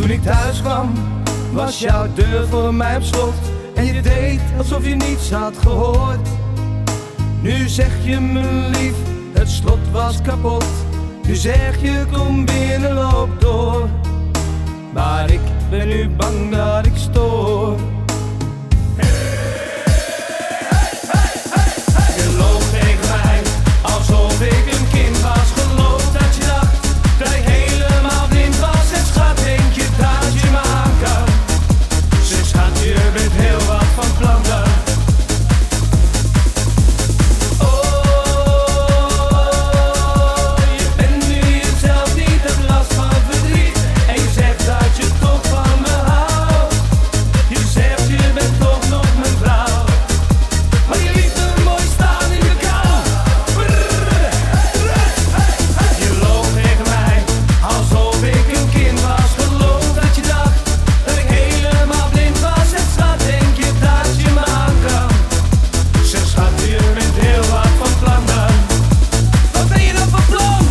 Toen ik thuis kwam, was jouw deur voor mij op slot. En je deed alsof je niets had gehoord. Nu zeg je me lief, het slot was kapot. Nu zeg je kom binnen, loop door. Maar ik ben nu bang dat.